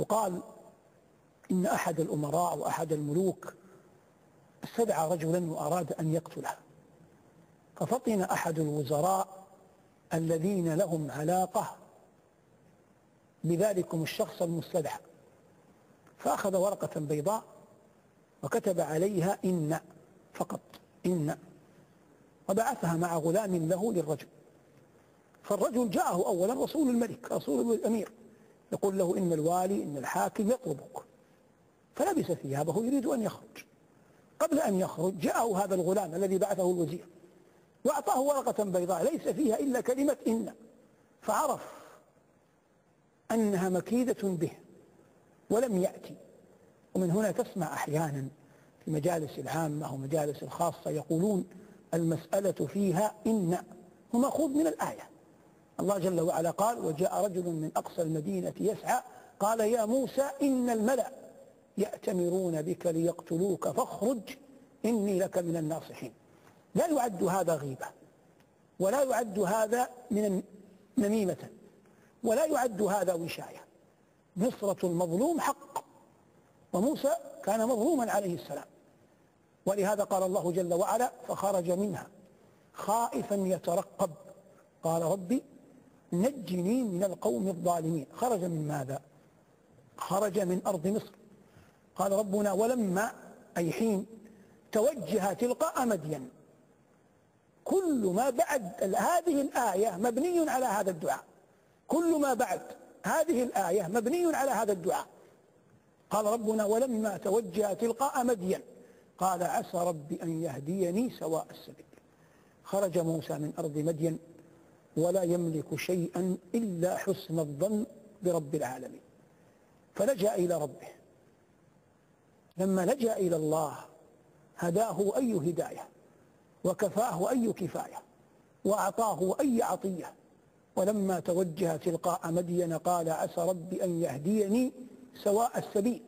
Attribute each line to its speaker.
Speaker 1: يقال إن أحد الأمراء وأحد الملوك استدعى رجلا وأراد أن يقتله. ففطن أحد الوزراء الذين لهم علاقة بذلكم الشخص المستدعى. فأخذ ورقة بيضاء وكتب عليها إن فقط إن وبعثها مع غلام له للرجل. فالرجل جاءه أولا رسول الملك رسول الأمير. يقول له إن الوالي إن الحاكم يطلبك. فلبس ثيابه يريد أن يخرج. قبل أن يخرج جاءه هذا الغلام الذي بعثه الوزير وأعطاه ورقة بيضاء ليس فيها إلا كلمة إن. فعرف أنها مكيدة به ولم يأتي. ومن هنا تسمع أحيانا في مجالس العامة ومجالس الخاصة يقولون المسألة فيها إن. هو مأخوذ من الآية. الله جل وعلا قال وجاء رجل من أقصى المدينة يسعى قال يا موسى إن الملأ يأتمرون بك ليقتلوك فاخرج إني لك من الناصحين. لا يعد هذا غيبة ولا يعد هذا من نميمة ولا يعد هذا وشاية. نصرة المظلوم حق وموسى كان مظلوما عليه السلام. ولهذا قال الله جل وعلا فخرج منها خائفا يترقب. قال ربي نجني من القوم الظالمين. خرج من ماذا؟ خرج من أرض مصر. قال ربنا ولما أي حين توجه تلقاء مدين. كل ما بعد هذه الآية مبني على هذا الدعاء. كل ما بعد هذه الآية مبني على هذا الدعاء. قال ربنا ولما توجه تلقاء مدين. قال عسى ربي أن يهديني سواء السبيل. خرج موسى من أرض مدين. ولا يملك شيئا إلا حسن الظن برب العالمين. فلجأ إلى ربه. لما لجأ إلى الله هداه أي هداية وكفاه أي كفاية وأعطاه أي عطية. ولما توجه تلقاء مدين قال عسى ربي أن يهديني سواء السبيل.